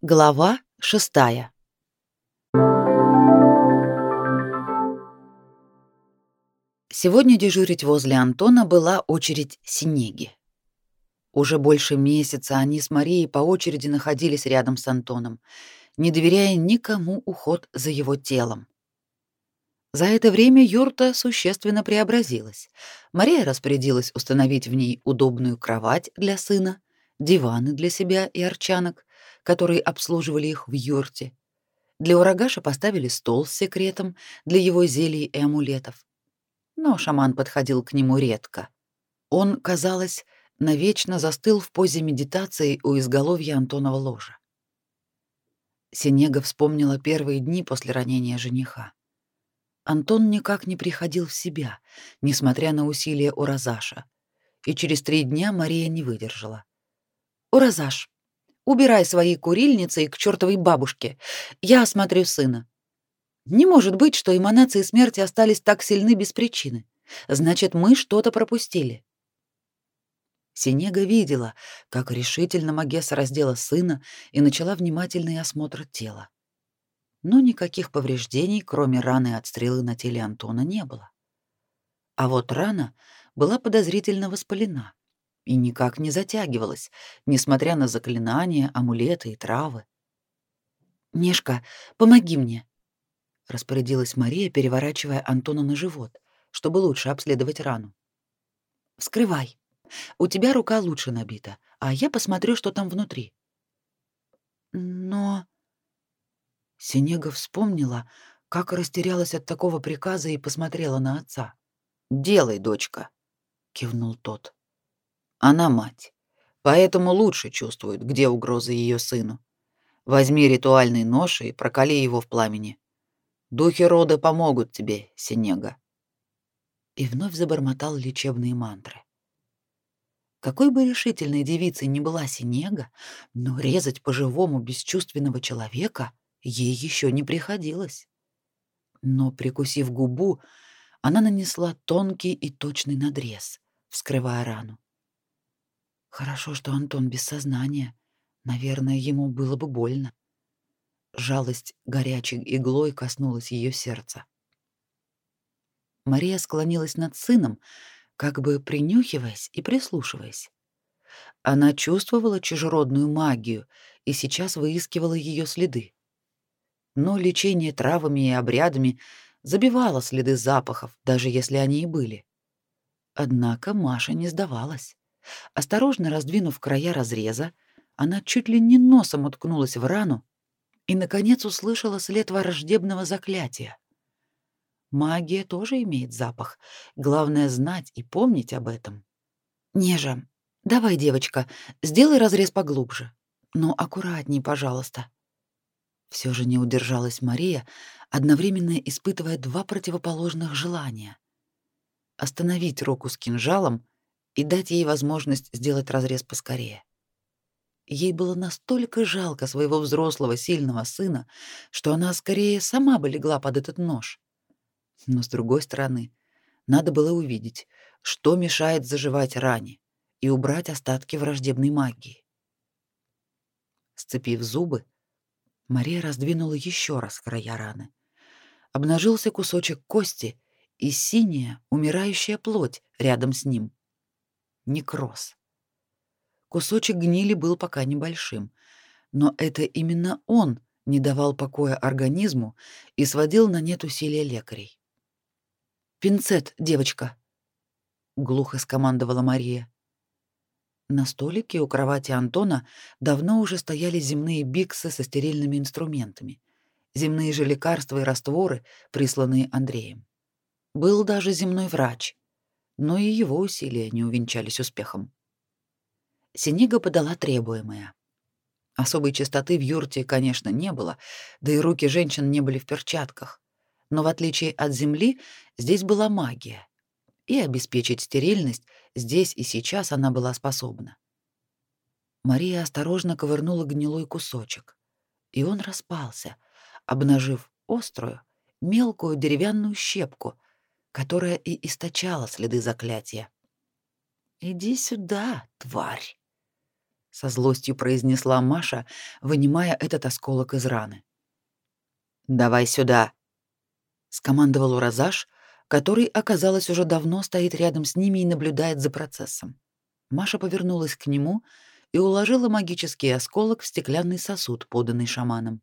Глава шестая. Сегодня дежурить возле Антона была очередь Синеги. Уже больше месяца они с Марией по очереди находились рядом с Антоном, не доверяя никому уход за его телом. За это время юрта существенно преобразилась. Мария распорядилась установить в ней удобную кровать для сына, диваны для себя и арчанок, которые обслуживали их в юрте. Для урагаша поставили стол с секретом для его зелий и амулетов. Но шаман подходил к нему редко. Он, казалось, навечно застыл в позе медитации у изголовья Антонова ложа. Синега вспомнила первые дни после ранения жениха. Антон никак не приходил в себя, несмотря на усилия Уразаша, и через три дня Мария не выдержала. «Уразаш, Убирай свои курильницы и к чертовой бабушке. Я осмотрю сына. Не может быть, что эманации смерти остались так сильны без причины. Значит, мы что-то пропустили. Синега видела, как решительно Магесса раздела сына и начала внимательный осмотр тела. Но никаких повреждений, кроме раны от стрелы на теле Антона, не было. А вот рана была подозрительно воспалена и никак не затягивалась, несмотря на заклинания, амулеты и травы. «Нешка, помоги мне», — распорядилась Мария, переворачивая Антона на живот, чтобы лучше обследовать рану. «Вскрывай. У тебя рука лучше набита, а я посмотрю, что там внутри». «Но...» Синега вспомнила, как растерялась от такого приказа и посмотрела на отца. «Делай, дочка», — кивнул тот. Она мать, поэтому лучше чувствует, где угроза ее сыну. Возьми ритуальный нож и прокали его в пламени. Духи рода помогут тебе, Синега. И вновь забормотал лечебные мантры. Какой бы решительной девицей ни была Синега, но резать по-живому бесчувственного человека ей еще не приходилось. Но, прикусив губу, она нанесла тонкий и точный надрез, вскрывая рану. Хорошо, что Антон без сознания. Наверное, ему было бы больно. Жалость горячей иглой коснулась ее сердца. Мария склонилась над сыном, как бы принюхиваясь и прислушиваясь. Она чувствовала чужеродную магию и сейчас выискивала ее следы. Но лечение травами и обрядами забивало следы запахов, даже если они и были. Однако Маша не сдавалась. Осторожно раздвинув края разреза, она чуть ли не носом уткнулась в рану и, наконец, услышала след враждебного заклятия. Магия тоже имеет запах. Главное — знать и помнить об этом. «Нежа, давай, девочка, сделай разрез поглубже. Но аккуратней, пожалуйста». Все же не удержалась Мария, одновременно испытывая два противоположных желания. Остановить руку с кинжалом и дать ей возможность сделать разрез поскорее. Ей было настолько жалко своего взрослого сильного сына, что она скорее сама бы легла под этот нож. Но с другой стороны, надо было увидеть, что мешает заживать ране, и убрать остатки враждебной магии. Сцепив зубы, Мария раздвинула еще раз края раны. Обнажился кусочек кости и синяя, умирающая плоть рядом с ним некроз. Кусочек гнили был пока небольшим, но это именно он не давал покоя организму и сводил на нет усилия лекарей. «Пинцет, девочка!» — глухо скомандовала Мария. На столике у кровати Антона давно уже стояли земные биксы со стерильными инструментами, земные же лекарства и растворы, присланные Андреем. Был даже земной врач, но и его усилия не увенчались успехом. Синега подала требуемое. Особой чистоты в юрте, конечно, не было, да и руки женщин не были в перчатках. Но в отличие от земли, здесь была магия. И обеспечить стерильность здесь и сейчас она была способна. Мария осторожно ковырнула гнилой кусочек, и он распался, обнажив острую, мелкую деревянную щепку, которая и источала следы заклятия. «Иди сюда, тварь!» со злостью произнесла Маша, вынимая этот осколок из раны. Давай сюда, скомандовал Уразаш, который, оказалось, уже давно стоит рядом с ними и наблюдает за процессом. Маша повернулась к нему и уложила магический осколок в стеклянный сосуд, поданный шаманом.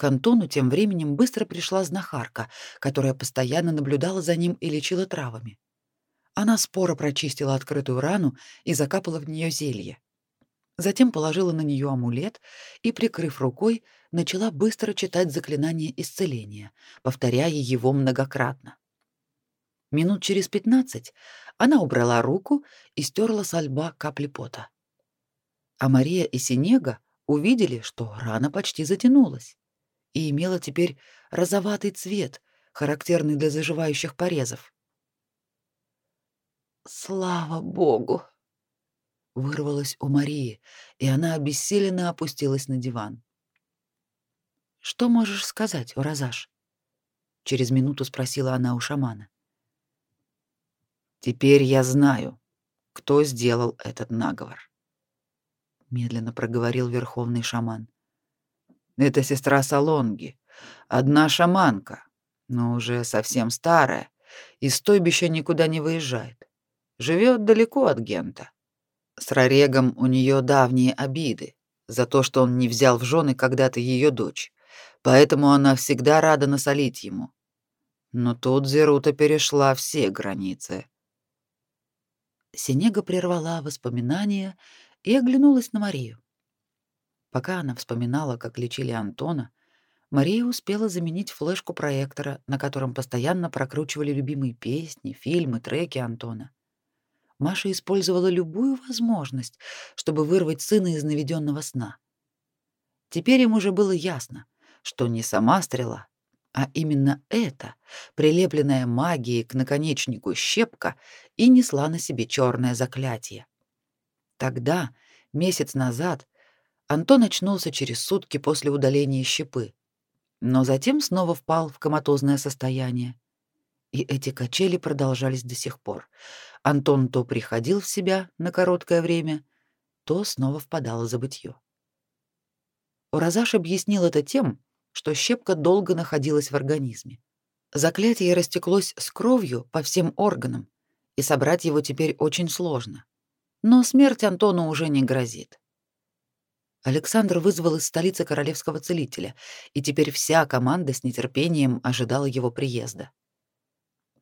К Антону тем временем быстро пришла знахарка, которая постоянно наблюдала за ним и лечила травами. Она споро прочистила открытую рану и закапала в нее зелье. Затем положила на нее амулет и, прикрыв рукой, начала быстро читать заклинание исцеления, повторяя его многократно. Минут через пятнадцать она убрала руку и стерла со лба капли пота. А Мария и Синега увидели, что рана почти затянулась и имела теперь розоватый цвет, характерный для заживающих порезов. «Слава Богу!» — вырвалось у Марии, и она обессиленно опустилась на диван. «Что можешь сказать, Уразаш?» — через минуту спросила она у шамана. «Теперь я знаю, кто сделал этот наговор», — медленно проговорил верховный шаман. Это сестра Салонги, одна шаманка, но уже совсем старая, из стойбища никуда не выезжает. Живет далеко от Гента. С Рарегом у нее давние обиды за то, что он не взял в жены когда-то ее дочь, поэтому она всегда рада насолить ему. Но тут Зерута перешла все границы. Синега прервала воспоминания и оглянулась на Марию. Пока она вспоминала, как лечили Антона, Мария успела заменить флешку проектора, на котором постоянно прокручивали любимые песни, фильмы, треки Антона. Маша использовала любую возможность, чтобы вырвать сына из наведенного сна. Теперь им уже было ясно, что не сама стрела, а именно эта, прилепленная магией к наконечнику щепка, и несла на себе черное заклятие. Тогда, месяц назад, Антон очнулся через сутки после удаления щепы, но затем снова впал в коматозное состояние. И эти качели продолжались до сих пор. Антон то приходил в себя на короткое время, то снова впадал в забытье. Уразаш объяснил это тем, что щепка долго находилась в организме. Заклятие растеклось с кровью по всем органам, и собрать его теперь очень сложно. Но смерть Антону уже не грозит. Александр вызвал из столицы королевского целителя, и теперь вся команда с нетерпением ожидала его приезда.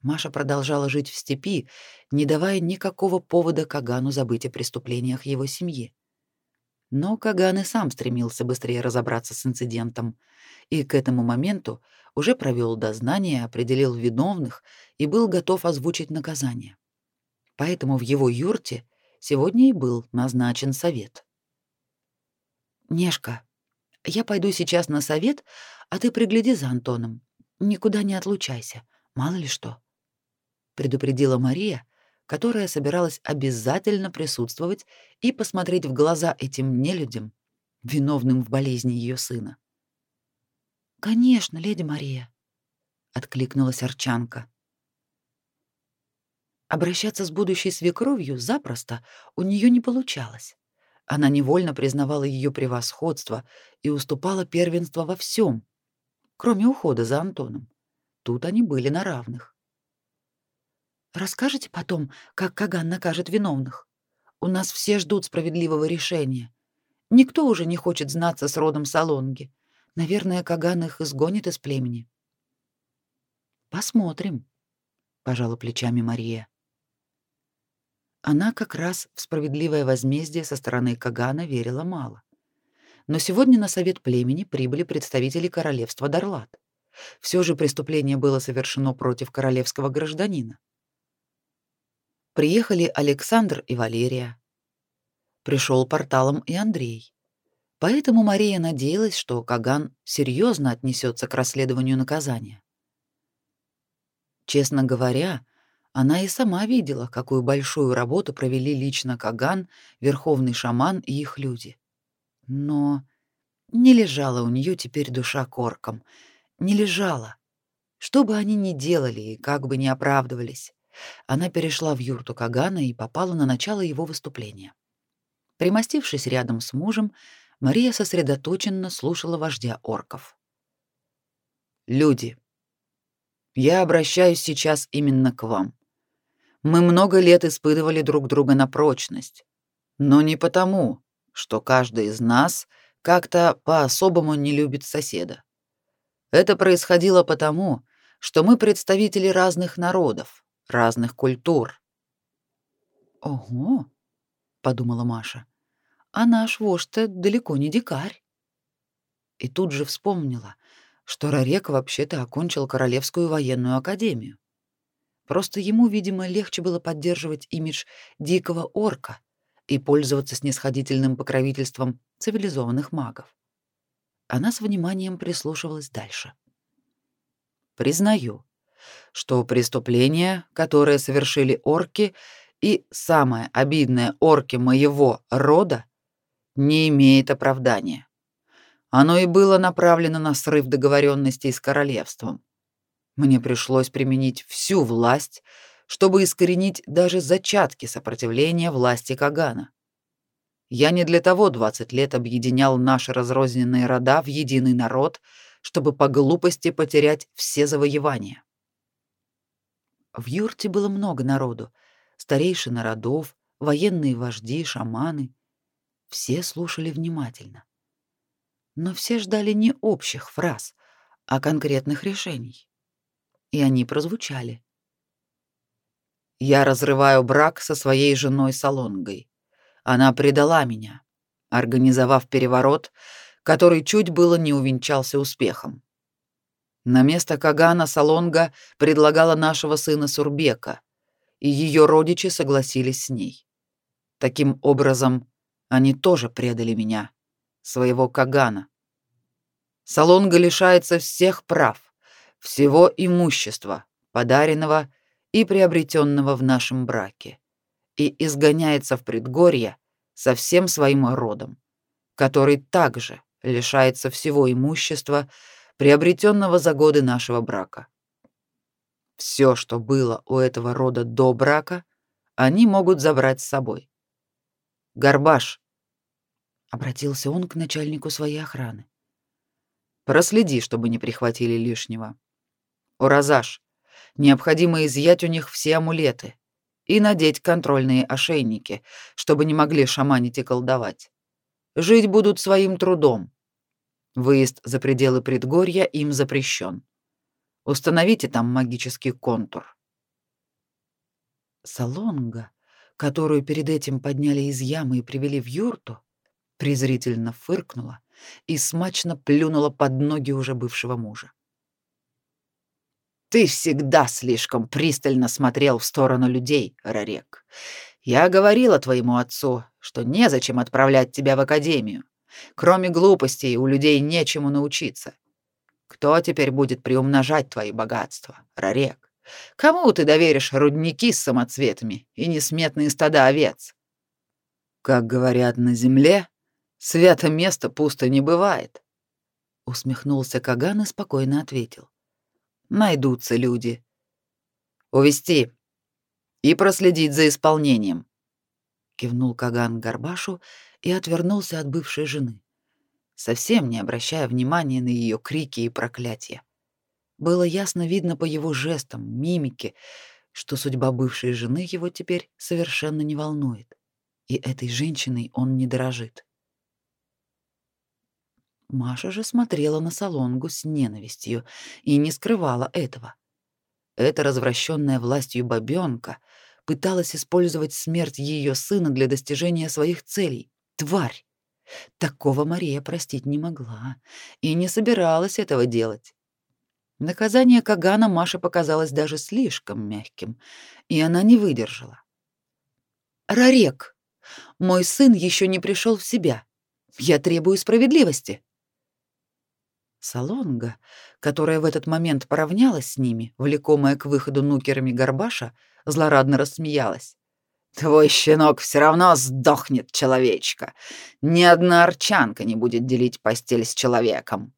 Маша продолжала жить в степи, не давая никакого повода Кагану забыть о преступлениях его семьи. Но Каган и сам стремился быстрее разобраться с инцидентом, и к этому моменту уже провел дознание, определил виновных и был готов озвучить наказание. Поэтому в его юрте сегодня и был назначен совет. Нешка, я пойду сейчас на совет, а ты пригляди за Антоном. Никуда не отлучайся, мало ли что, предупредила Мария, которая собиралась обязательно присутствовать и посмотреть в глаза этим нелюдям, виновным в болезни ее сына. Конечно, леди Мария, откликнулась Арчанка. Обращаться с будущей свекровью запросто у нее не получалось. Она невольно признавала ее превосходство и уступала первенство во всем, кроме ухода за Антоном. Тут они были на равных. Расскажите потом, как Каган накажет виновных. У нас все ждут справедливого решения. Никто уже не хочет знаться с родом Салонги. Наверное, Каган их изгонит из племени. Посмотрим, пожала плечами Мария. Она как раз в справедливое возмездие со стороны Кагана верила мало. Но сегодня на совет племени прибыли представители королевства Дарлат. Все же преступление было совершено против королевского гражданина. Приехали Александр и Валерия. Пришел порталом и Андрей. Поэтому Мария надеялась, что Каган серьезно отнесется к расследованию наказания. Честно говоря, она и сама видела, какую большую работу провели лично Каган, верховный шаман и их люди. Но не лежала у нее теперь душа корком, не лежала. Что бы они ни делали и как бы ни оправдывались, она перешла в юрту Кагана и попала на начало его выступления. Примостившись рядом с мужем, Мария сосредоточенно слушала вождя орков. «Люди, я обращаюсь сейчас именно к вам. Мы много лет испытывали друг друга на прочность, но не потому, что каждый из нас как-то по-особому не любит соседа. Это происходило потому, что мы представители разных народов, разных культур. Ого, подумала Маша. А наш вождь-то далеко не дикарь. И тут же вспомнила, что Рарек вообще-то окончил Королевскую военную академию. Просто ему, видимо, легче было поддерживать имидж дикого орка и пользоваться снисходительным покровительством цивилизованных магов. Она с вниманием прислушивалась дальше. Признаю, что преступления, которые совершили орки, и самое обидное орки моего рода, не имеет оправдания. Оно и было направлено на срыв договоренностей с королевством. Мне пришлось применить всю власть, чтобы искоренить даже зачатки сопротивления власти Кагана. Я не для того 20 лет объединял наши разрозненные рода в единый народ, чтобы по глупости потерять все завоевания. В юрте было много народу, старейшины родов, военные вожди, шаманы. Все слушали внимательно. Но все ждали не общих фраз, а конкретных решений. И они прозвучали. Я разрываю брак со своей женой Салонгой. Она предала меня, организовав переворот, который чуть было не увенчался успехом. На место Кагана Салонга предлагала нашего сына Сурбека, и ее родичи согласились с ней. Таким образом, они тоже предали меня, своего Кагана. Салонга лишается всех прав, всего имущества, подаренного и приобретенного в нашем браке, и изгоняется в предгорье со всем своим родом, который также лишается всего имущества, приобретенного за годы нашего брака. Все, что было у этого рода до брака, они могут забрать с собой. Горбаш, обратился он к начальнику своей охраны. Проследи, чтобы не прихватили лишнего. Уразаш, необходимо изъять у них все амулеты и надеть контрольные ошейники, чтобы не могли шаманить и колдовать. Жить будут своим трудом. Выезд за пределы предгорья им запрещен. Установите там магический контур. Салонга, которую перед этим подняли из ямы и привели в юрту, презрительно фыркнула и смачно плюнула под ноги уже бывшего мужа. Ты всегда слишком пристально смотрел в сторону людей, Рарек. Я говорила твоему отцу, что незачем отправлять тебя в академию. Кроме глупостей у людей нечему научиться. Кто теперь будет приумножать твои богатства, Рарек? Кому ты доверишь рудники с самоцветами и несметные стада овец? Как говорят на земле, свято место пусто не бывает. Усмехнулся Каган и спокойно ответил. Найдутся люди. Увести и проследить за исполнением. Кивнул Каган Горбашу и отвернулся от бывшей жены совсем не обращая внимания на ее крики и проклятия. Было ясно видно по его жестам, мимике, что судьба бывшей жены его теперь совершенно не волнует, и этой женщиной он не дорожит. Маша же смотрела на Салонгу с ненавистью и не скрывала этого. Эта развращенная властью бабёнка пыталась использовать смерть ее сына для достижения своих целей. Тварь! Такого Мария простить не могла и не собиралась этого делать. Наказание Кагана Маше показалось даже слишком мягким, и она не выдержала. «Рарек, мой сын еще не пришел в себя. Я требую справедливости». Салонга, которая в этот момент поравнялась с ними, влекомая к выходу нукерами Горбаша, злорадно рассмеялась. Твой щенок все равно сдохнет, человечка. Ни одна арчанка не будет делить постель с человеком.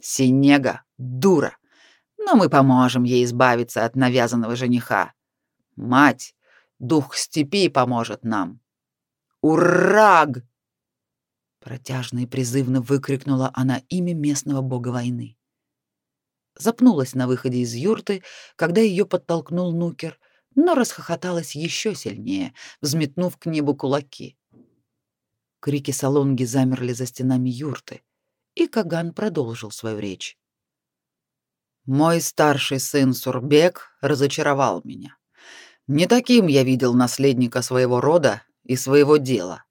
Синега — дура, но мы поможем ей избавиться от навязанного жениха. Мать, дух степи поможет нам. Ураг! Протяжно и призывно выкрикнула она имя местного бога войны. Запнулась на выходе из юрты, когда ее подтолкнул Нукер, но расхохоталась еще сильнее, взметнув к небу кулаки. Крики Салонги замерли за стенами юрты, и Каган продолжил свою речь. Мой старший сын Сурбек разочаровал меня. Не таким я видел наследника своего рода и своего дела.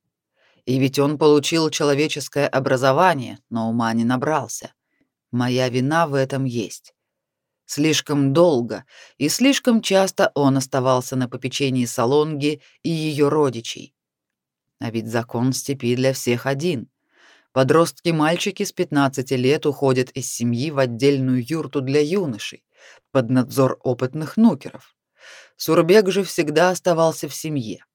И ведь он получил человеческое образование, но ума не набрался. Моя вина в этом есть. Слишком долго и слишком часто он оставался на попечении Салонги и ее родичей. А ведь закон степи для всех один. Подростки-мальчики с 15 лет уходят из семьи в отдельную юрту для юношей под надзор опытных нукеров. Сурбек же всегда оставался в семье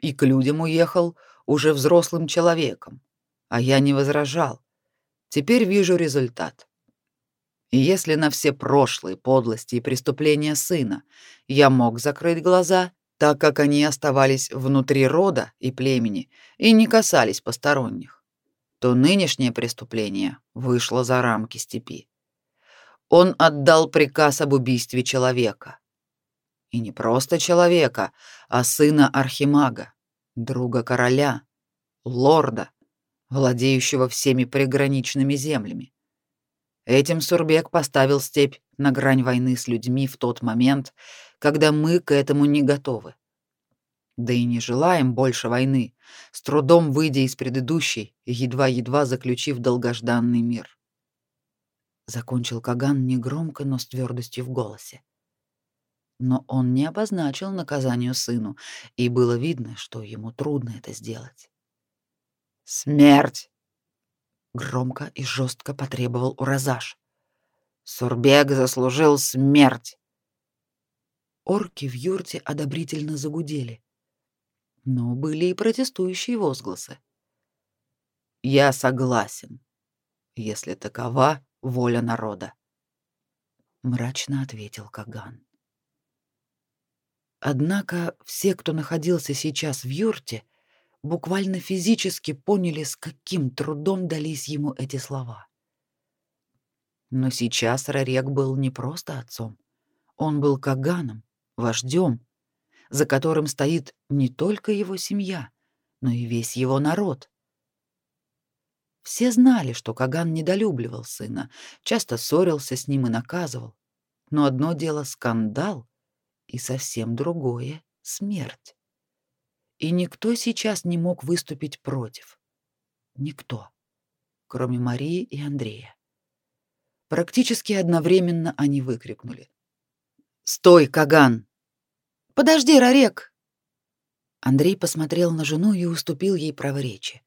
и к людям уехал уже взрослым человеком, а я не возражал. Теперь вижу результат. И если на все прошлые подлости и преступления сына я мог закрыть глаза, так как они оставались внутри рода и племени и не касались посторонних, то нынешнее преступление вышло за рамки степи. Он отдал приказ об убийстве человека. И не просто человека, а сына архимага, друга короля, лорда, владеющего всеми приграничными землями. Этим Сурбек поставил степь на грань войны с людьми в тот момент, когда мы к этому не готовы. Да и не желаем больше войны, с трудом выйдя из предыдущей едва-едва заключив долгожданный мир. Закончил Каган негромко, но с твердостью в голосе. Но он не обозначил наказанию сыну, и было видно, что ему трудно это сделать. «Смерть!» громко и жестко потребовал Уразаш. Сурбег заслужил смерть. Орки в юрте одобрительно загудели. Но были и протестующие возгласы. Я согласен, если такова воля народа, мрачно ответил Каган. Однако все, кто находился сейчас в юрте, буквально физически поняли, с каким трудом дались ему эти слова. Но сейчас Рарек был не просто отцом. Он был Каганом, вождем, за которым стоит не только его семья, но и весь его народ. Все знали, что Каган недолюбливал сына, часто ссорился с ним и наказывал. Но одно дело скандал, и совсем другое — смерть. И никто сейчас не мог выступить против. Никто, кроме Марии и Андрея. Практически одновременно они выкрикнули: "Стой, Каган! Подожди, Рарек!" Андрей посмотрел на жену и уступил ей право речи.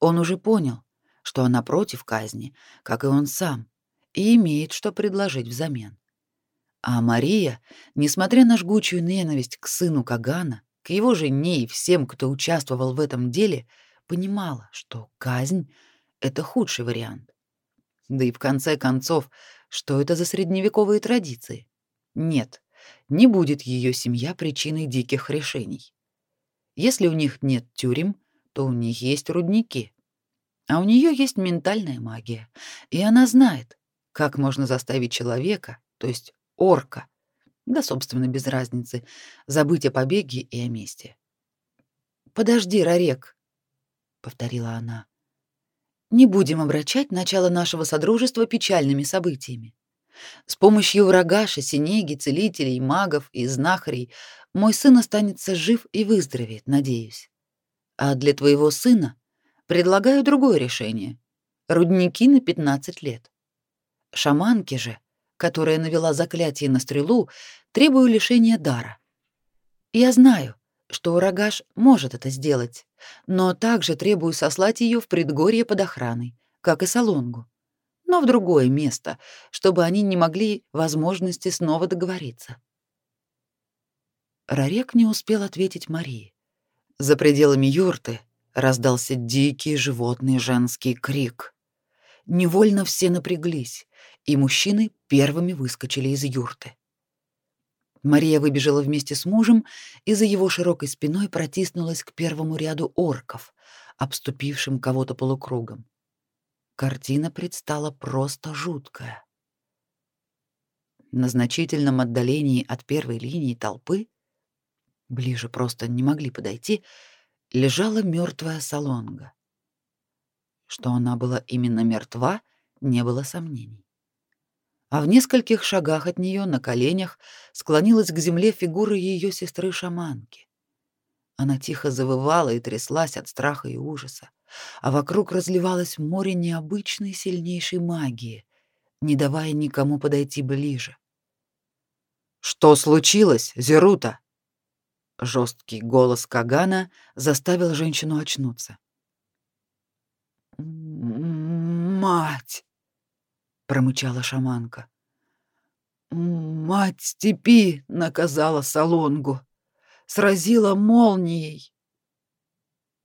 Он уже понял, что она против казни, как и он сам, и имеет что предложить взамен. А Мария, несмотря на жгучую ненависть к сыну Кагана, к его жене и всем, кто участвовал в этом деле, понимала, что казнь — это худший вариант. Да и в конце концов, что это за средневековые традиции? Нет, не будет ее семья причиной диких решений. Если у них нет тюрем, то у них есть рудники. А у нее есть ментальная магия, и она знает, как можно заставить человека, то есть орка, да, собственно, без разницы, забыть о побеге и о мести. «Подожди, Рарек», — повторила она. «Не будем обращать начало нашего содружества печальными событиями. С помощью врагаша, синеги, целителей, магов и знахарей мой сын останется жив и выздоровеет, надеюсь. А для твоего сына предлагаю другое решение — рудники на 15 лет. Шаманки же — которая навела заклятие на стрелу, требую лишения дара. Я знаю, что Урагаш может это сделать, но также требую сослать ее в предгорье под охраной, как и Салонгу, но в другое место, чтобы они не могли возможности снова договориться. Рарек не успел ответить Марии. За пределами юрты раздался дикий животный женский крик. Невольно все напряглись, и мужчины первыми выскочили из юрты. Мария выбежала вместе с мужем и за его широкой спиной протиснулась к первому ряду орков, обступившим кого-то полукругом. Картина предстала просто жуткая. На значительном отдалении от первой линии толпы, ближе просто не могли подойти, лежала мертвая салонга. Что она была именно мертва, не было сомнений. А в нескольких шагах от нее на коленях склонилась к земле фигура ее сестры-шаманки. Она тихо завывала и тряслась от страха и ужаса, а вокруг разливалось море необычной сильнейшей магии, не давая никому подойти ближе. «Что случилось, Зерута?» Жесткий голос Кагана заставил женщину очнуться. «Мать!» — промычала шаманка. «Мать степи наказала Салонгу, сразила молнией».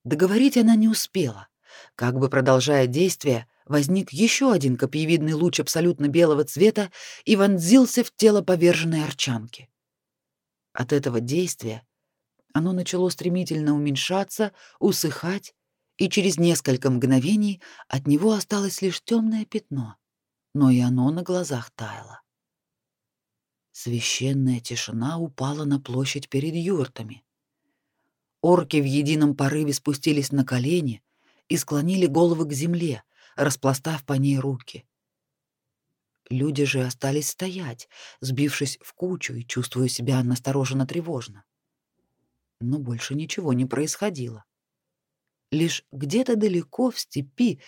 Договорить она не успела. Как бы продолжая действие, возник еще один копьевидный луч абсолютно белого цвета и вонзился в тело поверженной арчанки. От этого действия оно начало стремительно уменьшаться, усыхать и через несколько мгновений от него осталось лишь темное пятно, но и оно на глазах таяло. Священная тишина упала на площадь перед юртами. Орки в едином порыве спустились на колени и склонили головы к земле, распластав по ней руки. Люди же остались стоять, сбившись в кучу и чувствуя себя настороженно тревожно. Но больше ничего не происходило. Лишь где-то далеко в степи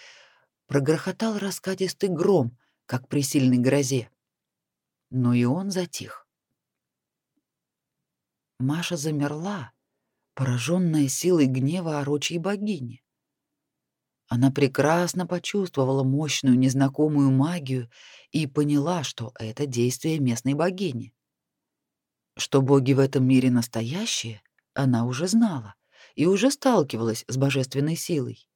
прогрохотал раскатистый гром, как при сильной грозе. Но и он затих. Маша замерла, пораженная силой гнева орочей богини. Она прекрасно почувствовала мощную незнакомую магию и поняла, что это действие местной богини. Что боги в этом мире настоящие, она уже знала и уже сталкивалась с божественной силой.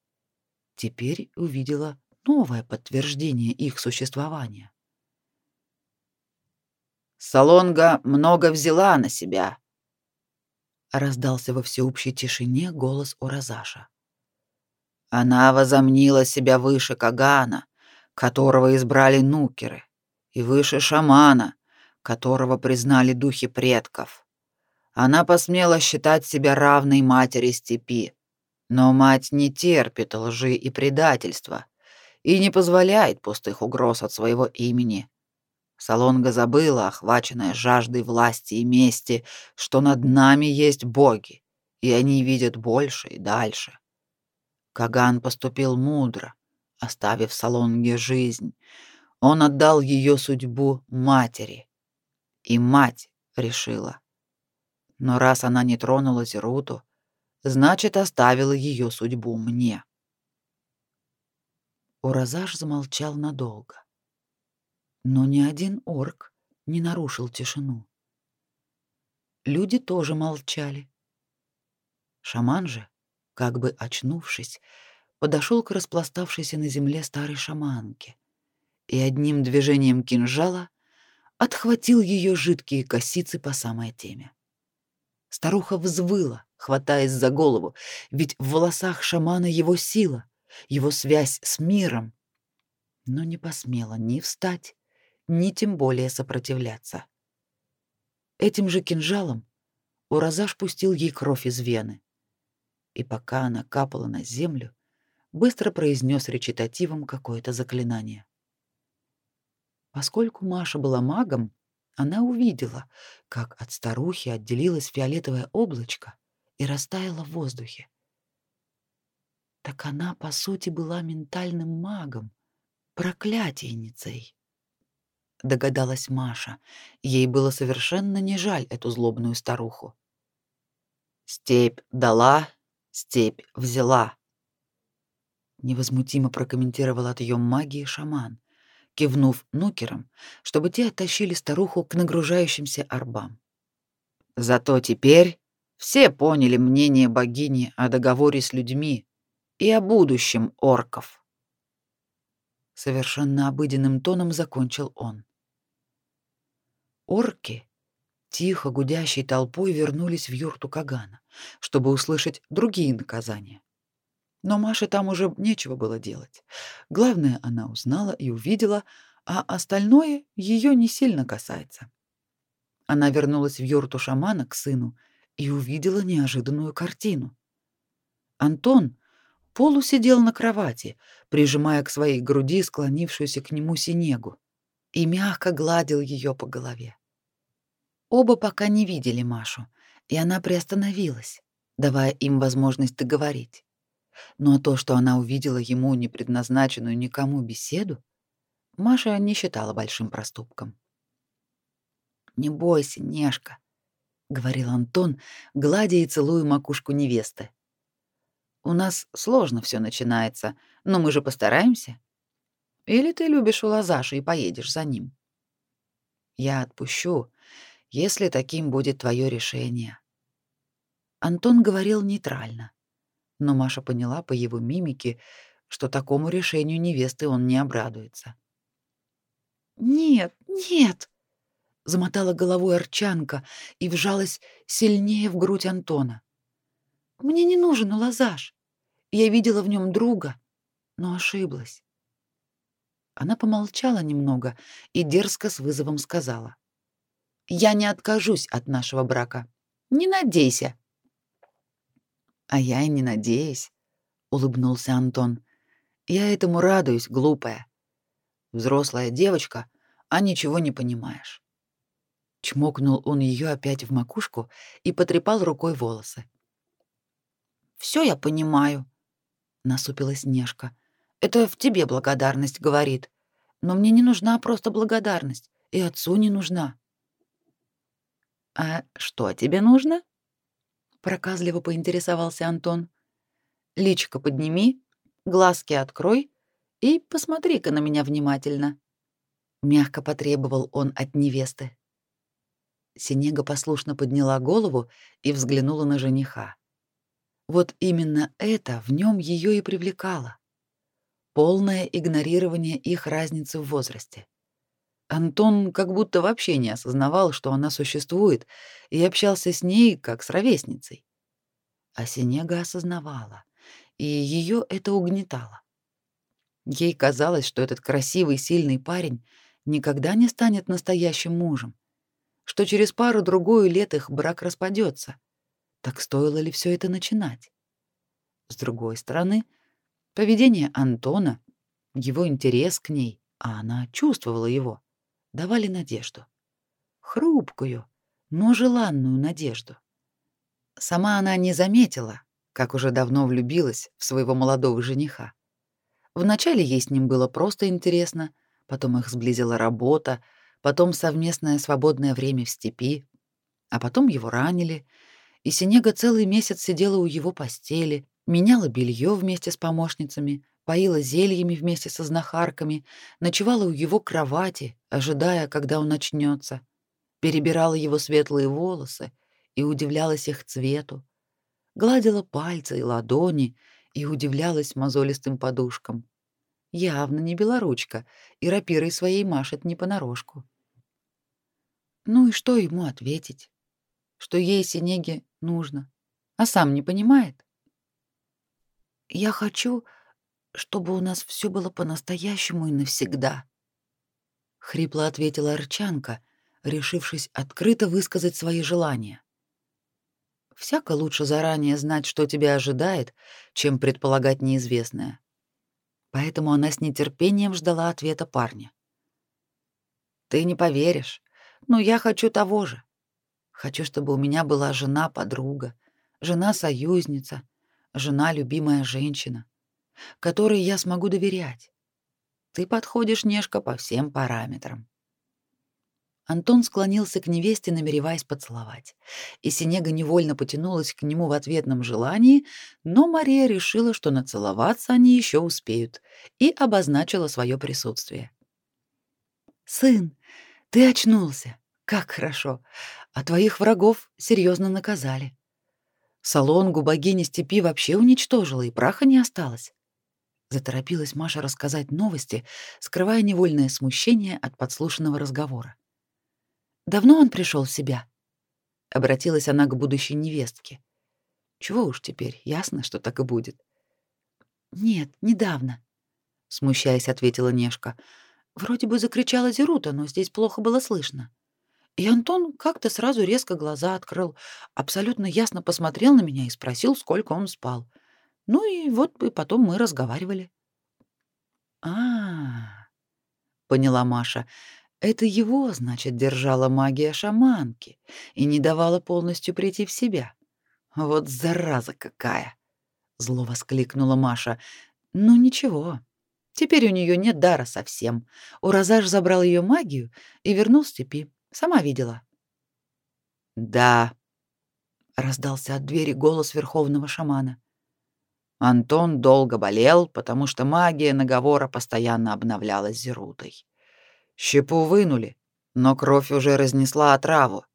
Теперь увидела новое подтверждение их существования. Салонга много взяла на себя, раздался во всеобщей тишине голос Уразаша. Она возомнила себя выше Кагана, которого избрали нукеры, и выше шамана, которого признали духи предков. Она посмела считать себя равной матери степи, но мать не терпит лжи и предательства и не позволяет пустых угроз от своего имени. Салонга забыла, охваченная жаждой власти и мести, что над нами есть боги, и они видят больше и дальше. Каган поступил мудро, оставив Салонге жизнь. Он отдал ее судьбу матери. И мать решила, но раз она не тронула Зеруту, значит, оставила ее судьбу мне. Уразаш замолчал надолго. Но ни один орк не нарушил тишину. Люди тоже молчали. Шаман же, как бы очнувшись, подошел к распластавшейся на земле старой шаманке и одним движением кинжала отхватил ее жидкие косицы по самой теме. Старуха взвыла, хватаясь за голову, ведь в волосах шамана его сила, его связь с миром, но не посмела ни встать, ни тем более сопротивляться. Этим же кинжалом Уразаш пустил ей кровь из вены, и пока она капала на землю, быстро произнес речитативом какое-то заклинание. Поскольку Маша была магом, она увидела, как от старухи отделилось фиолетовое облачко и растаяло в воздухе. Так она, по сути, была ментальным магом, проклятийницей. Догадалась Маша. Ей было совершенно не жаль эту злобную старуху. «Степь дала, степь взяла», — невозмутимо прокомментировал от ее магии шаман, кивнув нукерам, чтобы те оттащили старуху к нагружающимся арбам. Зато теперь все поняли мнение богини о договоре с людьми и о будущем орков. Совершенно обыденным тоном закончил он. Орки, тихо гудящей толпой вернулись в юрту Кагана, чтобы услышать другие наказания. Но Маше там уже нечего было делать. Главное, она узнала и увидела, а остальное ее не сильно касается. Она вернулась в юрту шамана к сыну и увидела неожиданную картину. Антон полусидел на кровати, прижимая к своей груди склонившуюся к нему синегу, и мягко гладил ее по голове. Оба пока не видели Машу, и она приостановилась, давая им возможность договорить. Но то, что она увидела ему непредназначенную никому беседу, Маша не считала большим проступком. «Не бойся, Нешка», — говорил Антон, гладя и целуя макушку невесты. «У нас сложно все начинается, но мы же постараемся. Или ты любишь у Лазаши и поедешь за ним?» «Я отпущу, если таким будет твое решение». Антон говорил нейтрально, но Маша поняла по его мимике, что такому решению невесты он не обрадуется. «Нет, нет!» — замотала головой Арчанка и вжалась сильнее в грудь Антона. «Мне не нужен Лазаш. Я видела в нем друга, но ошиблась». Она помолчала немного и дерзко с вызовом сказала. «Я не откажусь от нашего брака. Не надейся». «А я и не надеюсь», — улыбнулся Антон. «Я этому радуюсь, глупая. Взрослая девочка, а ничего не понимаешь. Чмокнул он ее опять в макушку и потрепал рукой волосы. Все я понимаю, насупилась Нежка. Это в тебе благодарность говорит. Но мне не нужна просто благодарность, и отцу не нужна. А что тебе нужно? проказливо поинтересовался Антон. Личико подними, глазки открой и посмотри-ка на меня внимательно, мягко потребовал он от невесты. Синега послушно подняла голову и взглянула на жениха. Вот именно это в нем ее и привлекало. Полное игнорирование их разницы в возрасте. Антон как будто вообще не осознавал, что она существует, и общался с ней как с ровесницей. А Синега осознавала, и ее это угнетало. Ей казалось, что этот красивый, сильный парень никогда не станет настоящим мужем, что через пару-другую лет их брак распадется. Так стоило ли все это начинать? С другой стороны, поведение Антона, его интерес к ней, а она чувствовала его, давали надежду. Хрупкую, но желанную надежду. Сама она не заметила, как уже давно влюбилась в своего молодого жениха. Вначале ей с ним было просто интересно, потом их сблизила работа, потом совместное свободное время в степи, а потом его ранили, и Синега целый месяц сидела у его постели, меняла белье вместе с помощницами, поила зельями вместе со знахарками, ночевала у его кровати, ожидая, когда он начнется, перебирала его светлые волосы и удивлялась их цвету, гладила пальцы и ладони и удивлялась мозолистым подушкам. Явно не белоручка, и рапирой своей машет не понарошку. Ну и что ему ответить? Что ей Синеге нужно, а сам не понимает? Я хочу, чтобы у нас все было по-настоящему и навсегда, хрипло ответила Арчанка, решившись открыто высказать свои желания. Всяко лучше заранее знать, что тебя ожидает, чем предполагать неизвестное. Поэтому она с нетерпением ждала ответа парня. Ты не поверишь, но я хочу того же. Хочу, чтобы у меня была жена-подруга, жена-союзница, жена-любимая женщина, которой я смогу доверять. Ты подходишь, Нежка, по всем параметрам. Антон склонился к невесте, намереваясь поцеловать. И Синега невольно потянулась к нему в ответном желании, но Мария решила, что нацеловаться они еще успеют, и обозначила свое присутствие. «Сын, ты очнулся. Как хорошо. А твоих врагов серьезно наказали. Салонгу богиня степи вообще уничтожила, и праха не осталось». Заторопилась Маша рассказать новости, скрывая невольное смущение от подслушанного разговора. Давно он пришел в себя? обратилась она к будущей невестке. Чего уж теперь, ясно, что так и будет. Нет, недавно, смущаясь, ответила Нешка. Вроде бы закричала Зерута, но здесь плохо было слышно. И Антон как-то сразу резко глаза открыл, абсолютно ясно посмотрел на меня и спросил, сколько он спал. Ну и вот и потом мы разговаривали. А, -а, -а поняла Маша. Это его, значит, держала магия шаманки и не давала полностью прийти в себя. Вот зараза какая, зло воскликнула Маша. Ну ничего. Теперь у нее нет дара совсем. Уразаж забрал ее магию и вернул степи. Сама видела. Да, раздался от двери голос верховного шамана. Антон долго болел, потому что магия наговора постоянно обновлялась Зерутой. Щепу вынули, но кровь уже разнесла отраву.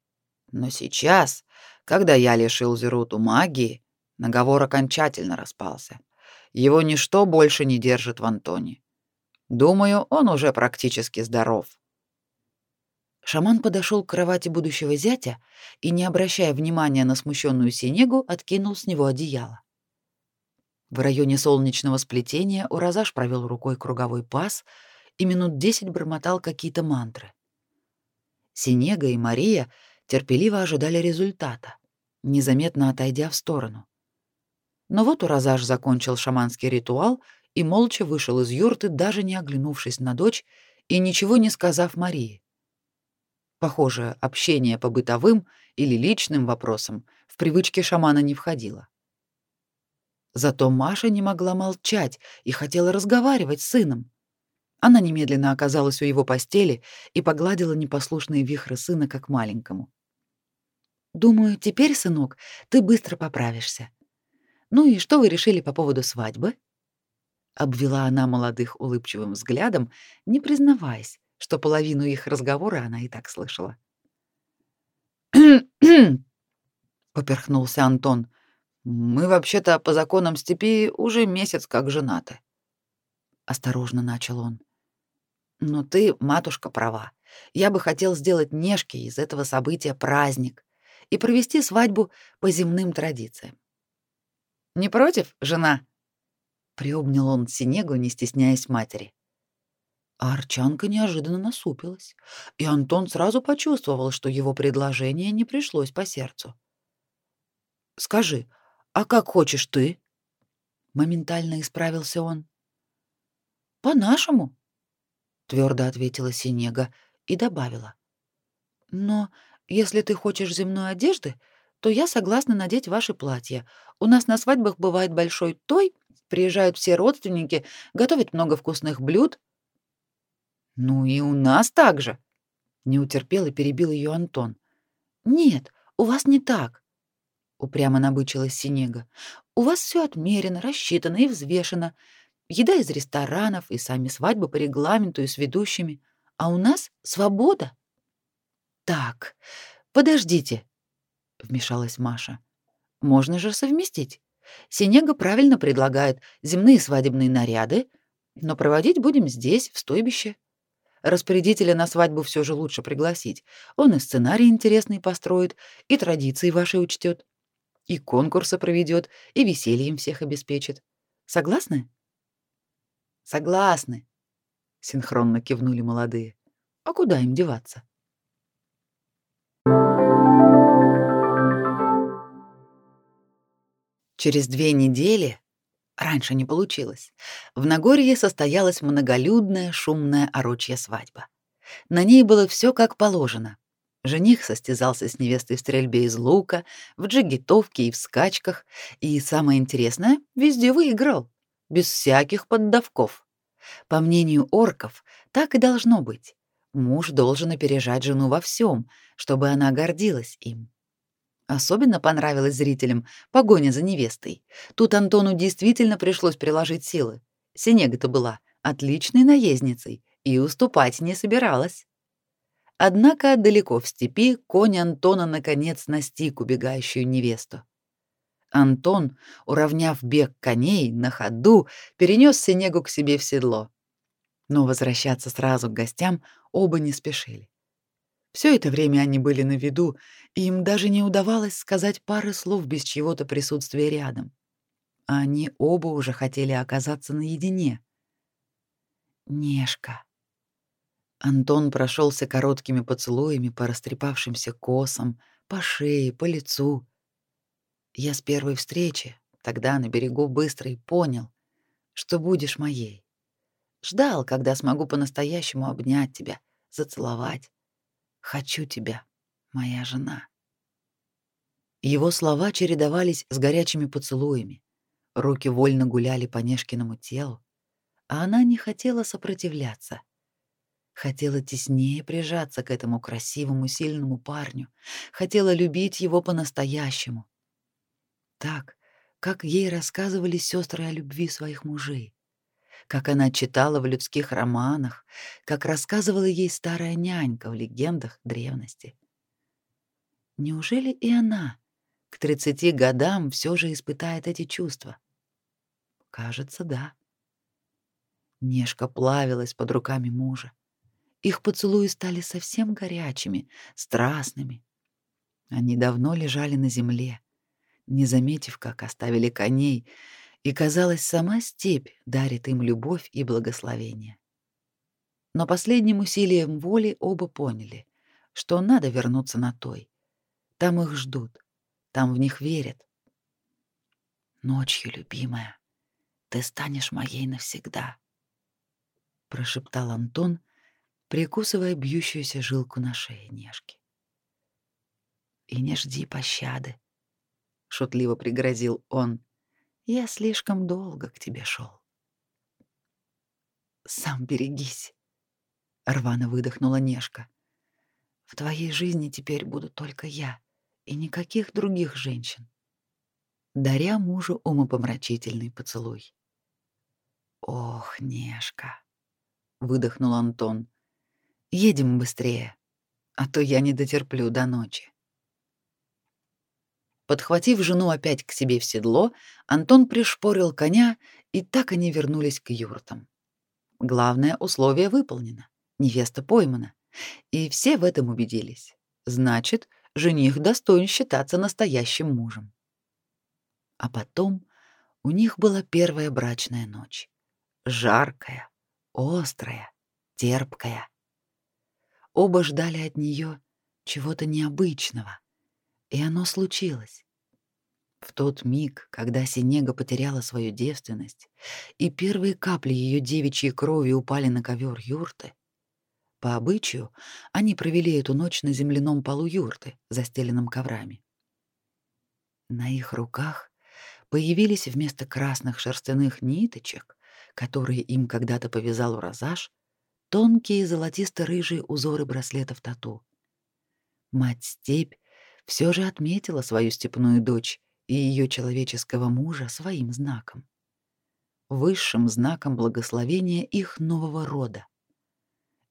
Но сейчас, когда я лишил Зеруту магии, наговор окончательно распался. Его ничто больше не держит в Антоне. Думаю, он уже практически здоров. Шаман подошел к кровати будущего зятя и, не обращая внимания на смущенную Синегу, откинул с него одеяло. В районе солнечного сплетения Уразаш провел рукой круговой паз и минут десять бормотал какие-то мантры. Синега и Мария терпеливо ожидали результата, незаметно отойдя в сторону. Но вот Уразаш закончил шаманский ритуал и молча вышел из юрты, даже не оглянувшись на дочь и ничего не сказав Марии. Похоже, общение по бытовым или личным вопросам в привычки шамана не входило. Зато Маша не могла молчать и хотела разговаривать с сыном. Она немедленно оказалась у его постели и погладила непослушные вихры сына как маленькому. «Думаю, теперь, сынок, ты быстро поправишься. Ну и что вы решили по поводу свадьбы?» Обвела она молодых улыбчивым взглядом, не признаваясь, что половину их разговора она и так слышала. поперхнулся Антон, мы вообще-то по законам степи уже месяц как женаты. Осторожно начал он. Но ты, матушка, права. Я бы хотел сделать Нешке из этого события праздник и провести свадьбу по земным традициям. Не против, жена? Приобнял он Синегу, не стесняясь матери. А Арчанка неожиданно насупилась, и Антон сразу почувствовал, что его предложение не пришлось по сердцу. «Скажи, а как хочешь ты? Моментально исправился он. По-нашему, твердо ответила Синега и добавила. Но если ты хочешь земной одежды, то я согласна надеть ваши платья. У нас на свадьбах бывает большой той, приезжают все родственники, готовят много вкусных блюд. Ну и у нас так же. Не утерпел и перебил ее Антон. Нет, у вас не так упрямо набычилась Синега. У вас все отмерено, рассчитано и взвешено. Еда из ресторанов и сами свадьбы по регламенту и с ведущими, а у нас свобода. Так, подождите, вмешалась Маша. Можно же совместить. Синега правильно предлагает земные свадебные наряды, но проводить будем здесь, в стойбище. Распорядителя на свадьбу все же лучше пригласить. Он и сценарий интересный построит, и традиции ваши учтет и конкурсы проведет, и весельем всех обеспечит. Согласны? Согласны, синхронно кивнули молодые. А куда им деваться? Через две недели, раньше не получилось, в Нагорье состоялась многолюдная шумная орочья свадьба. На ней было все как положено. Жених состязался с невестой в стрельбе из лука, в джигитовке и в скачках, и самое интересное, везде выиграл, без всяких поддавков. По мнению орков, так и должно быть. Муж должен опережать жену во всем, чтобы она гордилась им. Особенно понравилось зрителям погоня за невестой. Тут Антону действительно пришлось приложить силы. Синега-то была отличной наездницей и уступать не собиралась. Однако далеко в степи конь Антона наконец настиг убегающую невесту. Антон, уравняв бег коней на ходу, перенес Синегу к себе в седло. Но возвращаться сразу к гостям оба не спешили. Все это время они были на виду, и им даже не удавалось сказать пары слов без чьего-то присутствия рядом. А они оба уже хотели оказаться наедине. Нежка. Антон прошелся короткими поцелуями по растрепавшимся косам, по шее, по лицу. Я с первой встречи, тогда на берегу быстро понял, что будешь моей. Ждал, когда смогу по-настоящему обнять тебя, зацеловать. Хочу тебя, моя жена. Его слова чередовались с горячими поцелуями. Руки вольно гуляли по Нешкиному телу, а она не хотела сопротивляться. Хотела теснее прижаться к этому красивому, сильному парню, хотела любить его по-настоящему. Так, как ей рассказывали сестры о любви своих мужей как она читала в людских романах, как рассказывала ей старая нянька в легендах древности. Неужели и она к 30 годам все же испытает эти чувства? Кажется, да. Нежка плавилась под руками мужа. Их поцелуи стали совсем горячими, страстными. Они давно лежали на земле, не заметив, как оставили коней, и, казалось, сама степь дарит им любовь и благословение. Но последним усилием воли оба поняли, что надо вернуться на той. Там их ждут, там в них верят. «Ночью, любимая, ты станешь моей навсегда», — прошептал Антон, прикусывая бьющуюся жилку на шее Нежки. «И не жди пощады», — шутливо пригрозил он, я слишком долго к тебе шел. Сам берегись, рвано выдохнула Нежка. В твоей жизни теперь буду только я и никаких других женщин. Даря мужу умопомрачительный поцелуй. Ох, Нежка, выдохнул Антон. Едем быстрее, а то я не дотерплю до ночи. Подхватив жену опять к себе в седло, Антон пришпорил коня, и так они вернулись к юртам. Главное условие выполнено, невеста поймана, и все в этом убедились. Значит, жених достоин считаться настоящим мужем. А потом у них была первая брачная ночь. Жаркая, острая, терпкая. Оба ждали от нее чего-то необычного — и оно случилось. В тот миг, когда Синега потеряла свою девственность, и первые капли ее девичьей крови упали на ковер юрты, по обычаю они провели эту ночь на земляном полу юрты, застеленном коврами. На их руках появились вместо красных шерстяных ниточек, которые им когда-то повязал Уразаж, тонкие золотисто-рыжие узоры браслетов тату. Мать-степь все же отметила свою степную дочь и ее человеческого мужа своим знаком. Высшим знаком благословения их нового рода.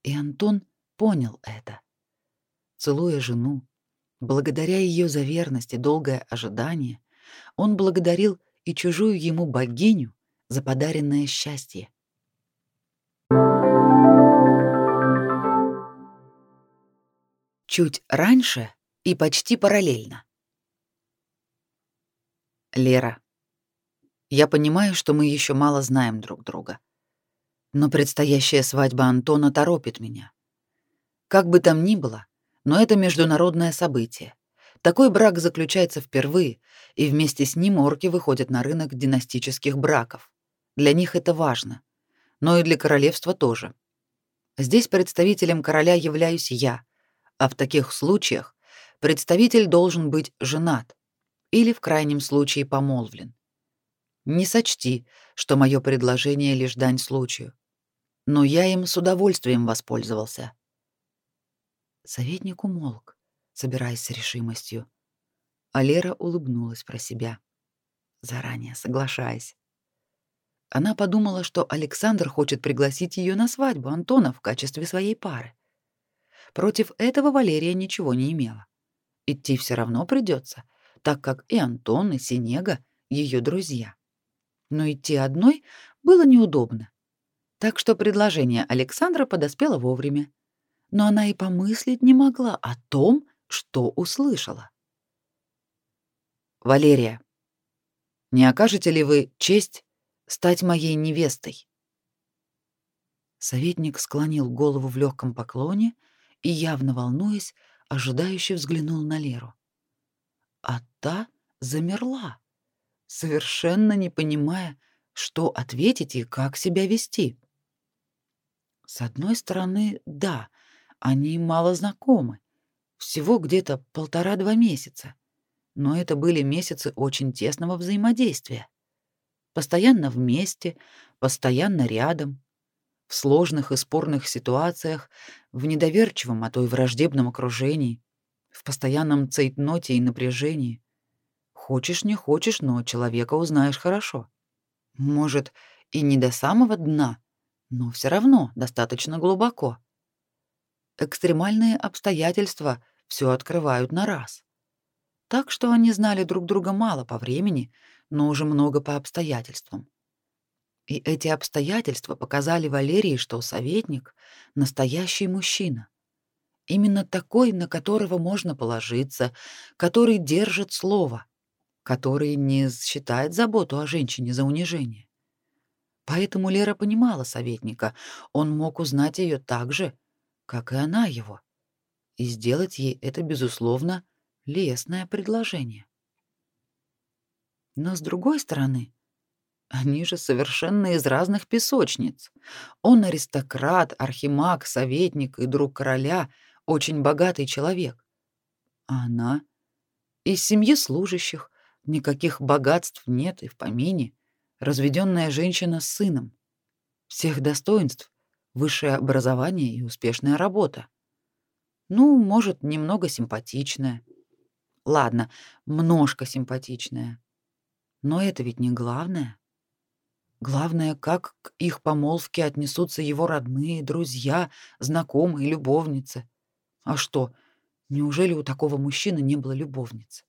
И Антон понял это. Целуя жену, благодаря ее за верность и долгое ожидание, он благодарил и чужую ему богиню за подаренное счастье. Чуть раньше и почти параллельно. Лера, я понимаю, что мы еще мало знаем друг друга. Но предстоящая свадьба Антона торопит меня. Как бы там ни было, но это международное событие. Такой брак заключается впервые, и вместе с ним орки выходят на рынок династических браков. Для них это важно, но и для королевства тоже. Здесь представителем короля являюсь я, а в таких случаях представитель должен быть женат или в крайнем случае помолвлен. Не сочти, что мое предложение лишь дань случаю, но я им с удовольствием воспользовался. Советник умолк, собираясь с решимостью, а Лера улыбнулась про себя, заранее соглашаясь. Она подумала, что Александр хочет пригласить ее на свадьбу Антона в качестве своей пары. Против этого Валерия ничего не имела. Идти все равно придется, так как и Антон, и Синега — ее друзья. Но идти одной было неудобно. Так что предложение Александра подоспело вовремя. но она и помыслить не могла о том, что услышала. «Валерия, не окажете ли вы честь стать моей невестой?» Советник склонил голову в легком поклоне и, явно волнуясь, ожидающе взглянул на Леру. А та замерла, совершенно не понимая, что ответить и как себя вести. С одной стороны, да, они мало знакомы, всего где-то полтора-два месяца, но это были месяцы очень тесного взаимодействия. Постоянно вместе, постоянно рядом, сложных и спорных ситуациях, в недоверчивом, а то и враждебном окружении, в постоянном цейтноте и напряжении. Хочешь, не хочешь, но человека узнаешь хорошо. Может, и не до самого дна, но все равно достаточно глубоко. Экстремальные обстоятельства все открывают на раз. Так что они знали друг друга мало по времени, но уже много по обстоятельствам. И эти обстоятельства показали Валерии, что советник — настоящий мужчина. Именно такой, на которого можно положиться, который держит слово, который не считает заботу о женщине за унижение. Поэтому Лера понимала советника, он мог узнать ее так же, как и она его, и сделать ей это, безусловно, лестное предложение. Но с другой стороны, они же совершенно из разных песочниц. Он аристократ, архимаг, советник и друг короля, очень богатый человек. А она из семьи служащих, никаких богатств нет и в помине, разведенная женщина с сыном. Всех достоинств, высшее образование и успешная работа. Ну, может, немного симпатичная. Ладно, множко симпатичная. Но это ведь не главное. Главное, как к их помолвке отнесутся его родные, друзья, знакомые, любовницы. А что, неужели у такого мужчины не было любовниц?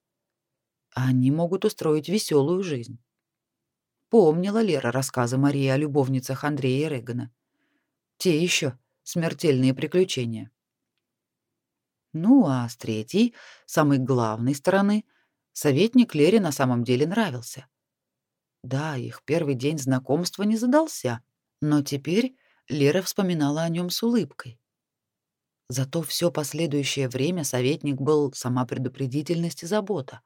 Они могут устроить веселую жизнь. Помнила Лера рассказы Марии о любовницах Андрея Регана. Те еще смертельные приключения. Ну, а с третьей, самой главной стороны, советник Лере на самом деле нравился. Да, их первый день знакомства не задался, но теперь Лера вспоминала о нем с улыбкой. Зато все последующее время советник был сама предупредительность и забота.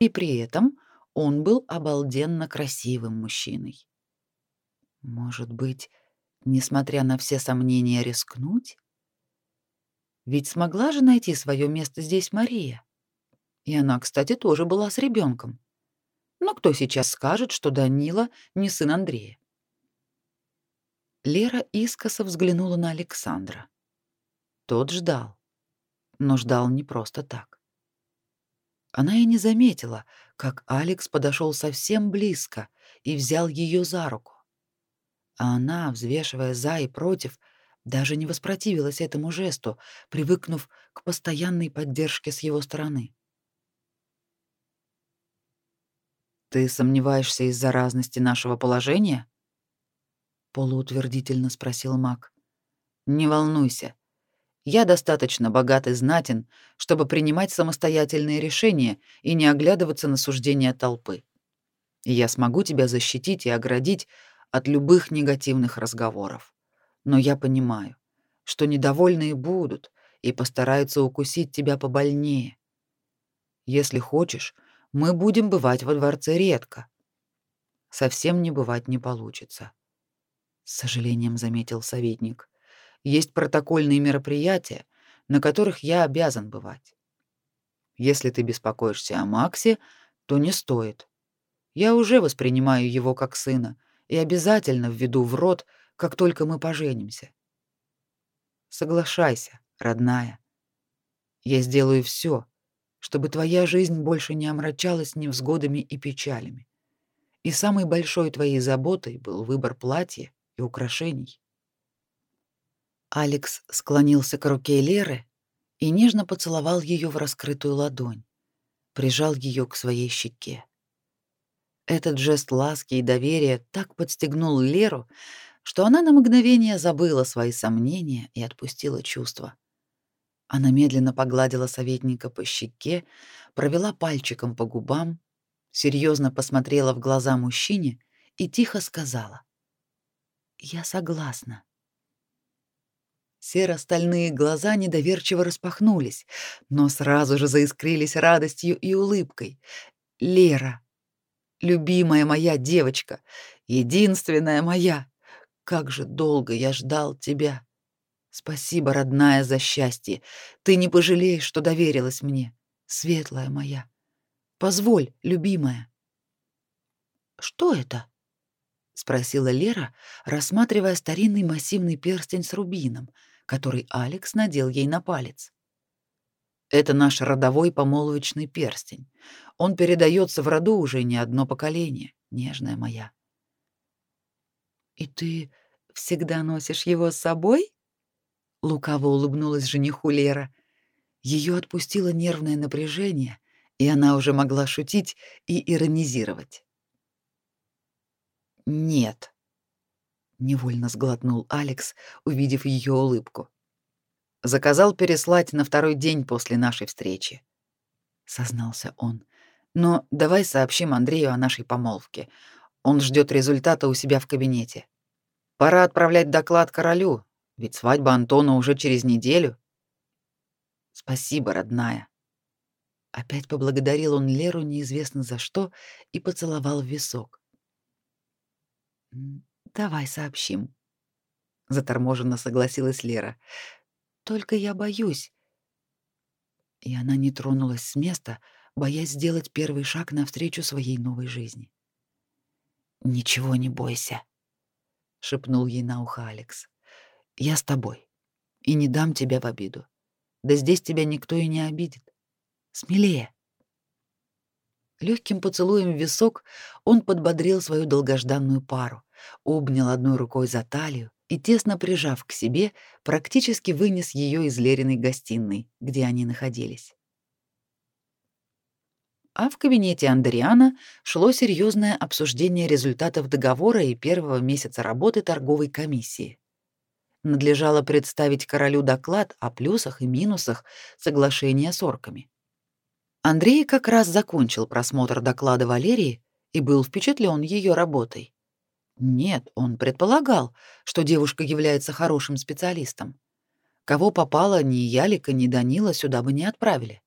И при этом он был обалденно красивым мужчиной. Может быть, несмотря на все сомнения, рискнуть? Ведь смогла же найти свое место здесь Мария. И она, кстати, тоже была с ребенком. Но кто сейчас скажет, что Данила не сын Андрея? Лера искоса взглянула на Александра. Тот ждал, но ждал не просто так. Она и не заметила, как Алекс подошел совсем близко и взял ее за руку. А она, взвешивая за и против, даже не воспротивилась этому жесту, привыкнув к постоянной поддержке с его стороны. Ты сомневаешься из-за разности нашего положения? полуутвердительно спросил Мак. Не волнуйся. Я достаточно богат и знатен, чтобы принимать самостоятельные решения и не оглядываться на суждения толпы. И я смогу тебя защитить и оградить от любых негативных разговоров. Но я понимаю, что недовольные будут и постараются укусить тебя побольнее. Если хочешь, мы будем бывать во дворце редко. Совсем не бывать не получится. С сожалением заметил советник. Есть протокольные мероприятия, на которых я обязан бывать. Если ты беспокоишься о Максе, то не стоит. Я уже воспринимаю его как сына и обязательно введу в рот, как только мы поженимся. Соглашайся, родная. Я сделаю все, чтобы твоя жизнь больше не омрачалась невзгодами и печалями. И самой большой твоей заботой был выбор платья и украшений. Алекс склонился к руке Леры и нежно поцеловал ее в раскрытую ладонь, прижал ее к своей щеке. Этот жест ласки и доверия так подстегнул Леру, что она на мгновение забыла свои сомнения и отпустила чувства, Она медленно погладила советника по щеке, провела пальчиком по губам, серьезно посмотрела в глаза мужчине и тихо сказала: "Я согласна". Серо-стальные глаза недоверчиво распахнулись, но сразу же заискрились радостью и улыбкой. Лера, любимая моя девочка, единственная моя, как же долго я ждал тебя. Спасибо, родная, за счастье. Ты не пожалеешь, что доверилась мне, светлая моя. Позволь, любимая. Что это? спросила Лера, рассматривая старинный массивный перстень с рубином, который Алекс надел ей на палец. Это наш родовой помолвочный перстень. Он передается в роду уже не одно поколение, нежная моя. И ты всегда носишь его с собой? Лукаво улыбнулась жениху Лера. Ее отпустило нервное напряжение, и она уже могла шутить и иронизировать. Нет. Невольно сглотнул Алекс, увидев ее улыбку. Заказал переслать на второй день после нашей встречи, сознался он. Но давай сообщим Андрею о нашей помолвке. Он ждет результата у себя в кабинете. Пора отправлять доклад королю, ведь свадьба Антона уже через неделю. Спасибо, родная. Опять поблагодарил он Леру неизвестно за что и поцеловал в висок. Давай сообщим. Заторможенно согласилась Лера. Только я боюсь. И она не тронулась с места, боясь сделать первый шаг навстречу своей новой жизни. Ничего не бойся, шепнул ей на ухо Алекс. Я с тобой и не дам тебя в обиду. Да здесь тебя никто и не обидит. Смелее. Легким поцелуем в висок он подбодрил свою долгожданную пару, обнял одной рукой за талию и, тесно прижав к себе, практически вынес ее из Лериной гостиной, где они находились. А в кабинете Андриана шло серьезное обсуждение результатов договора и первого месяца работы торговой комиссии надлежало представить королю доклад о плюсах и минусах соглашения с орками. Андрей как раз закончил просмотр доклада Валерии и был впечатлен ее работой. Нет, он предполагал, что девушка является хорошим специалистом. Кого попало, ни Ялика, ни Данила сюда бы не отправили.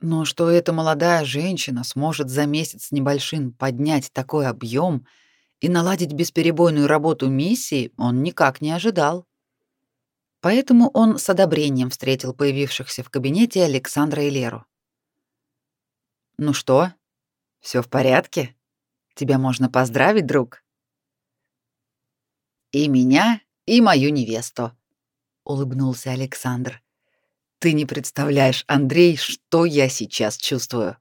Но что эта молодая женщина сможет за месяц небольшим поднять такой объем — и наладить бесперебойную работу миссии он никак не ожидал. Поэтому он с одобрением встретил появившихся в кабинете Александра и Леру. «Ну что, все в порядке? Тебя можно поздравить, друг?» «И меня, и мою невесту», — улыбнулся Александр. «Ты не представляешь, Андрей, что я сейчас чувствую».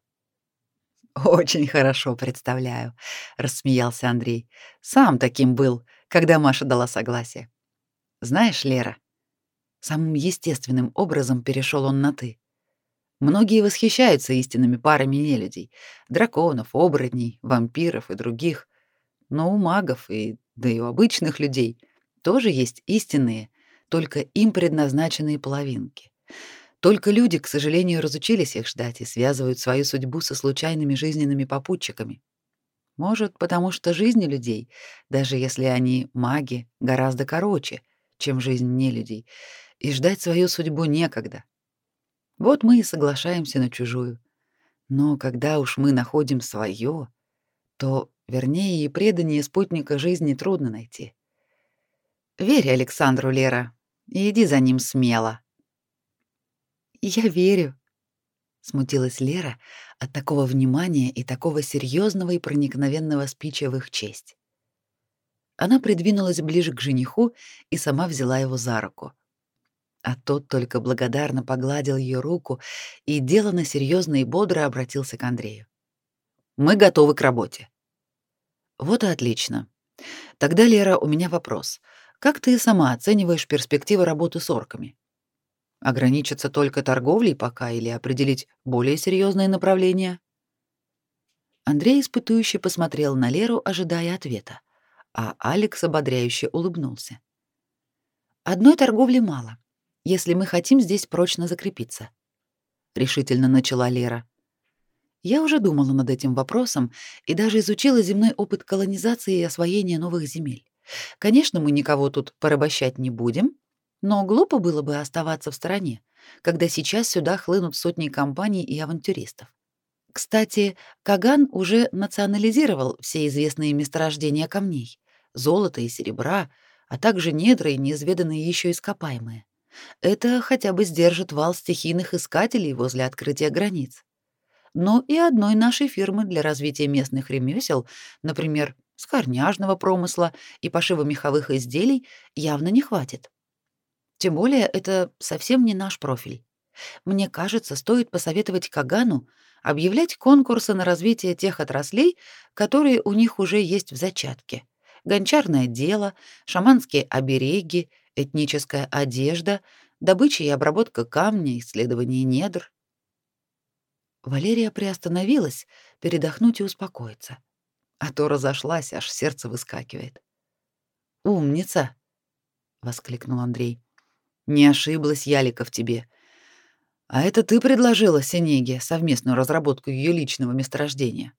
Очень хорошо представляю, рассмеялся Андрей. Сам таким был, когда Маша дала согласие. Знаешь, Лера, самым естественным образом перешел он на ты. Многие восхищаются истинными парами нелюдей: драконов, оборотней, вампиров и других. Но у магов и да и у обычных людей тоже есть истинные, только им предназначенные половинки. Только люди, к сожалению, разучились их ждать и связывают свою судьбу со случайными жизненными попутчиками. Может, потому что жизни людей, даже если они маги, гораздо короче, чем жизнь нелюдей, и ждать свою судьбу некогда. Вот мы и соглашаемся на чужую. Но когда уж мы находим свое, то, вернее, и предание спутника жизни трудно найти. Верь Александру, Лера, и иди за ним смело. Я верю, смутилась Лера от такого внимания и такого серьезного и проникновенного спича в их честь. Она придвинулась ближе к жениху и сама взяла его за руку. А тот только благодарно погладил ее руку и делано серьезно и бодро обратился к Андрею. Мы готовы к работе. Вот и отлично. Тогда, Лера, у меня вопрос. Как ты сама оцениваешь перспективы работы с орками? Ограничиться только торговлей пока или определить более серьезные направления? Андрей испытующе посмотрел на Леру, ожидая ответа, а Алекс ободряюще улыбнулся. Одной торговли мало. если мы хотим здесь прочно закрепиться, решительно начала Лера. Я уже думала над этим вопросом и даже изучила земной опыт колонизации и освоения новых земель. Конечно, мы никого тут порабощать не будем, но глупо было бы оставаться в стороне, когда сейчас сюда хлынут сотни компаний и авантюристов. Кстати, Каган уже национализировал все известные месторождения камней, золота и серебра, а также недра и неизведанные еще ископаемые. Это хотя бы сдержит вал стихийных искателей возле открытия границ но и одной нашей фирмы для развития местных ремесел, например, скорняжного промысла и пошива меховых изделий, явно не хватит. Тем более это совсем не наш профиль. Мне кажется, стоит посоветовать Кагану объявлять конкурсы на развитие тех отраслей, которые у них уже есть в зачатке. Гончарное дело, шаманские обереги, этническая одежда, добыча и обработка камня, исследование недр. Валерия приостановилась, передохнуть и успокоиться. А то разошлась, аж сердце выскакивает. «Умница!» — воскликнул Андрей. «Не ошиблась Ялика в тебе. А это ты предложила Синеге совместную разработку ее личного месторождения?»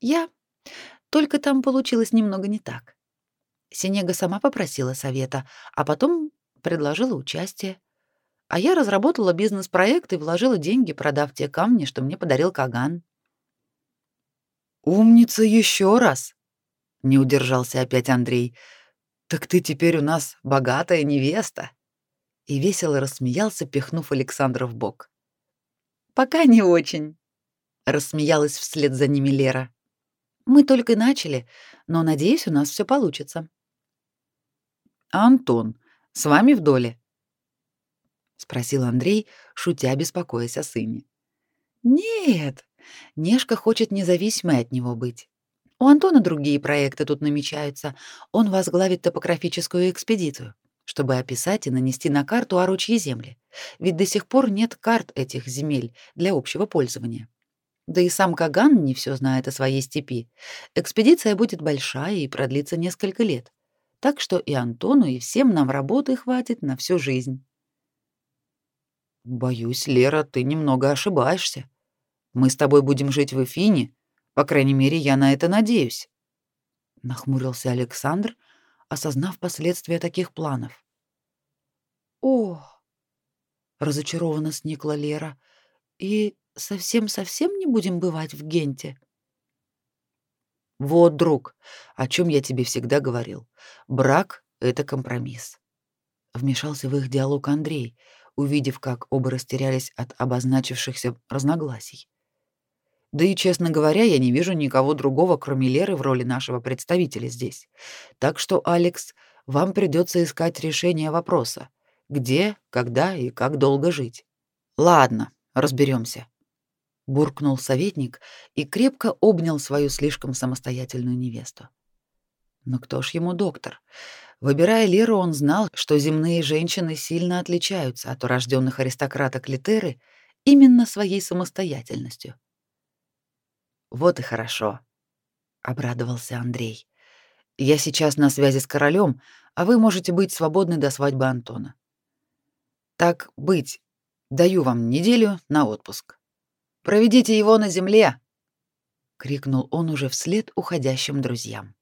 «Я. Только там получилось немного не так. Синега сама попросила совета, а потом предложила участие. А я разработала бизнес-проект и вложила деньги, продав те камни, что мне подарил Каган. Умница еще раз, не удержался опять Андрей. Так ты теперь у нас богатая невеста. И весело рассмеялся, пихнув Александра в бок. Пока не очень, рассмеялась вслед за ними Лера. Мы только начали, но надеюсь, у нас все получится. Антон, с вами в доле? спросил Андрей, шутя, беспокоясь о сыне. Нет, Нешка хочет независимой от него быть. У Антона другие проекты тут намечаются. Он возглавит топографическую экспедицию, чтобы описать и нанести на карту орочьи земли. Ведь до сих пор нет карт этих земель для общего пользования. Да и сам Каган не все знает о своей степи. Экспедиция будет большая и продлится несколько лет. Так что и Антону, и всем нам работы хватит на всю жизнь. Боюсь, Лера, ты немного ошибаешься. Мы с тобой будем жить в Эфине, по крайней мере, я на это надеюсь. Нахмурился Александр, осознав последствия таких планов. О! разочарованно сникла Лера. И совсем-совсем не будем бывать в Генте. Вот, друг, о чем я тебе всегда говорил. Брак это компромисс. Вмешался в их диалог Андрей, увидев, как оба растерялись от обозначившихся разногласий. Да и, честно говоря, я не вижу никого другого, кроме Леры, в роли нашего представителя здесь. Так что, Алекс, вам придется искать решение вопроса: где, когда и как долго жить. Ладно, разберемся. буркнул советник и крепко обнял свою слишком самостоятельную невесту. Но кто ж ему доктор? Выбирая Леру, он знал, что земные женщины сильно отличаются от урожденных аристократок Литеры именно своей самостоятельностью. Вот и хорошо, обрадовался Андрей. Я сейчас на связи с королем, а вы можете быть свободны до свадьбы Антона. Так быть. Даю вам неделю на отпуск. Проведите его на земле, крикнул он уже вслед уходящим друзьям.